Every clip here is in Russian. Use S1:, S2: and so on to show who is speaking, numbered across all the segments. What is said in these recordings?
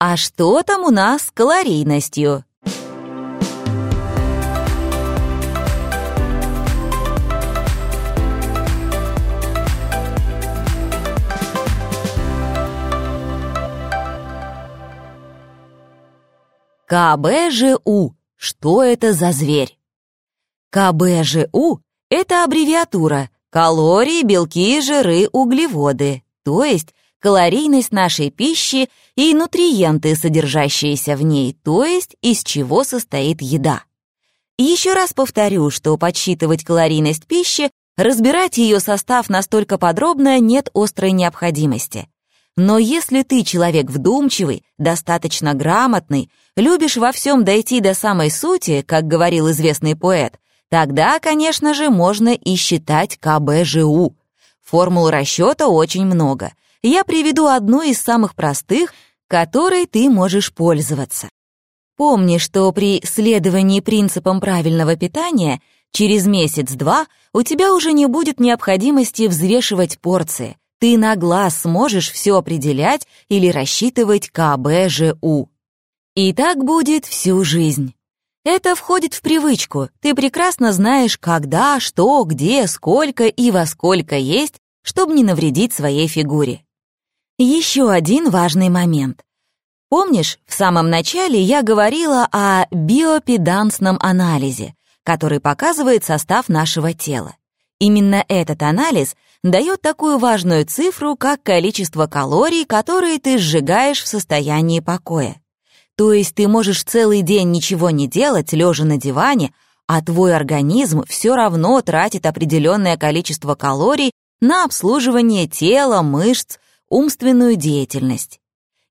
S1: А что там у нас с калорийностью? КБЖУ. Что это за зверь? КБЖУ — это аббревиатура калории, белки, жиры, углеводы, то есть калорийность нашей пищи и нутриенты, содержащиеся в ней, то есть из чего состоит еда. Еще раз повторю, что подсчитывать калорийность пищи, разбирать ее состав настолько подробно нет острой необходимости. Но если ты человек вдумчивый, достаточно грамотный, любишь во всем дойти до самой сути, как говорил известный поэт, тогда, конечно же, можно и считать КБЖУ. Формул расчета очень много. Я приведу одну из самых простых, которой ты можешь пользоваться. Помни, что при следовании принципам правильного питания через месяц-два у тебя уже не будет необходимости взвешивать порции — ты на глаз сможешь все определять или рассчитывать КБЖУ. И так будет всю жизнь. Это входит в привычку. Ты прекрасно знаешь, когда, что, где, сколько и во сколько есть, чтобы не навредить своей фигуре. Еще один важный момент. Помнишь, в самом начале я говорила о биопедансном анализе, который показывает состав нашего тела. Именно этот анализ дает такую важную цифру, как количество калорий, которые ты сжигаешь в состоянии покоя. То есть ты можешь целый день ничего не делать, лежа на диване, а твой организм все равно тратит определенное количество калорий на обслуживание тела, мышц, умственную деятельность.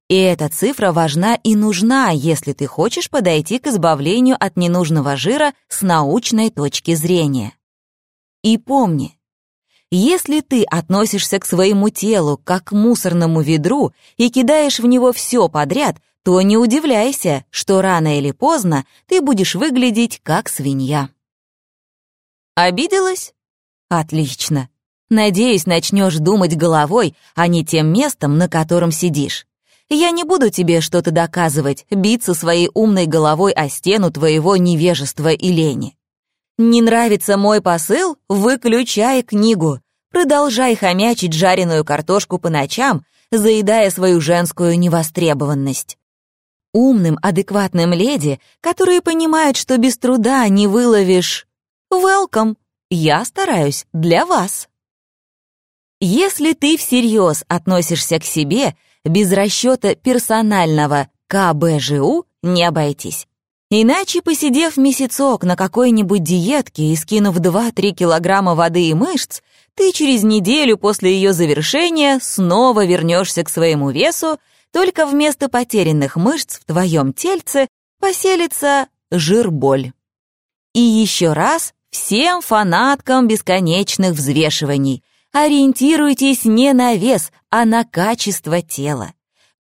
S1: И эта цифра важна и нужна, если ты хочешь подойти к избавлению от ненужного жира с научной точки зрения. И помни, если ты относишься к своему телу как к мусорному ведру и кидаешь в него все подряд, то не удивляйся, что рано или поздно ты будешь выглядеть как свинья. Обиделась? Отлично. Надеюсь, начнешь думать головой, а не тем местом, на котором сидишь. Я не буду тебе что-то доказывать, биться своей умной головой о стену твоего невежества и лени. Не нравится мой посыл? Выключай книгу. Продолжай хомячить жареную картошку по ночам, заедая свою женскую невостребованность. Умным, адекватным леди, которые понимают, что без труда не выловишь «Welcome», я стараюсь для вас. Если ты всерьез относишься к себе, без расчета персонального КБЖУ не обойтись. Иначе, посидев месяцок на какой-нибудь диетке и скинув 2-3 килограмма воды и мышц, ты через неделю после ее завершения снова вернешься к своему весу, только вместо потерянных мышц в твоем тельце поселится жирболь. И еще раз всем фанаткам бесконечных взвешиваний ориентируйтесь не на вес, а на качество тела.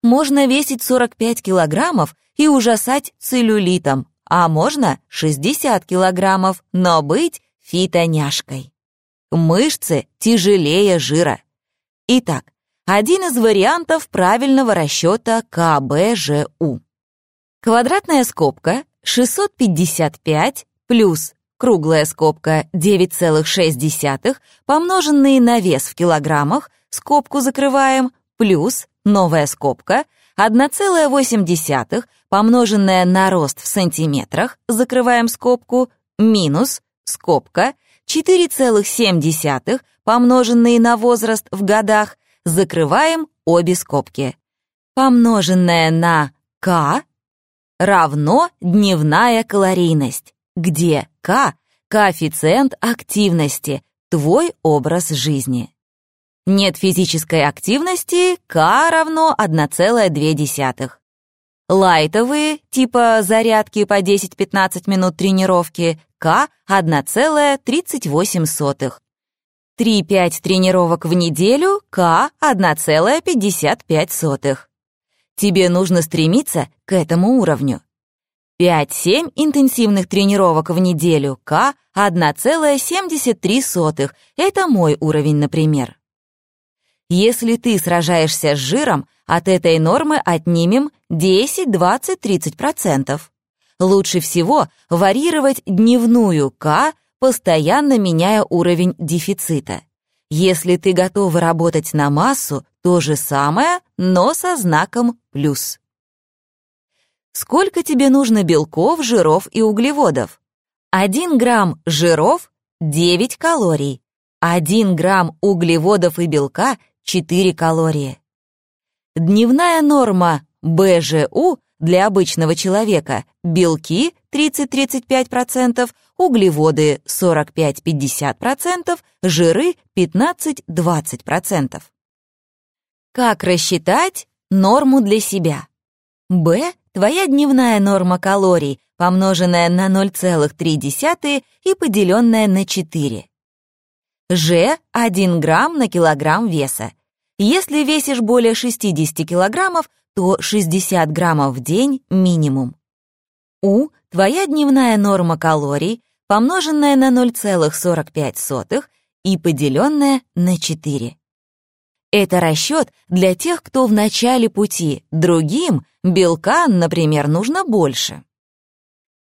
S1: Можно весить 45 килограммов и ужасать целлюлитом, а можно 60 килограммов, но быть фитоняшкой. Мышцы тяжелее жира. Итак, один из вариантов правильного расчета КБЖУ. Квадратная скобка 655 плюс круглая скобка 9,6 помноженные на вес в килограммах, скобку закрываем, плюс новая скобка 1,8 помноженное на рост в сантиметрах, закрываем скобку, минус, скобка, 4,7 помноженные на возраст в годах, закрываем обе скобки. Помноженное на К равно дневная калорийность, где К — коэффициент активности, твой образ жизни. Нет физической активности, К равно 1,2. Лайтовые, типа зарядки по 10-15 минут тренировки, К 1,38. 3-5 тренировок в неделю, К 1,55. Тебе нужно стремиться к этому уровню. 5-7 интенсивных тренировок в неделю, К 1,73. Это мой уровень, например. Если ты сражаешься с жиром, от этой нормы отнимем 10, 20, 30%. Лучше всего варьировать дневную К, постоянно меняя уровень дефицита. Если ты готова работать на массу, то же самое, но со знаком «плюс». Сколько тебе нужно белков, жиров и углеводов? 1 грамм жиров — 9 калорий. 1 грамм углеводов и белка — 4 калории. Дневная норма БЖУ для обычного человека – белки 30-35%, углеводы 45-50%, жиры 15-20%. Как рассчитать норму для себя? Б – твоя дневная норма калорий, помноженная на 0,3 и поделенная на 4. Ж – 1 грамм на килограмм веса. Если весишь более 60 килограммов, то 60 граммов в день минимум. У – твоя дневная норма калорий, помноженная на 0,45 и поделенная на 4. Это расчет для тех, кто в начале пути, другим белка, например, нужно больше.